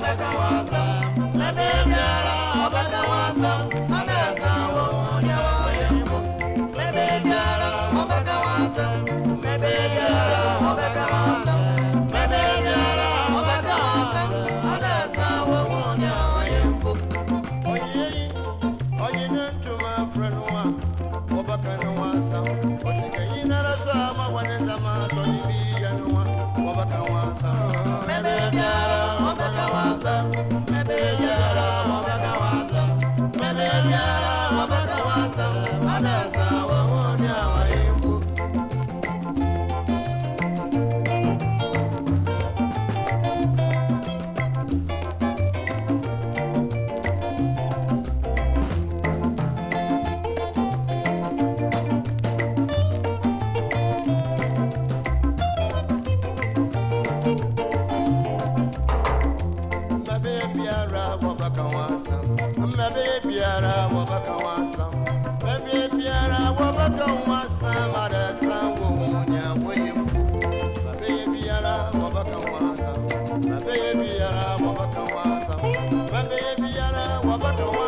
拜拜 Baby, biara wabaka wansam bebe biara wabaka wansam ada sango munya wayim bebe biara wabaka wansam bebe biara wabaka wansam bebe biara wabaka wansam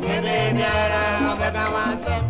Nyebe biara, ọbẹ a wa sọ.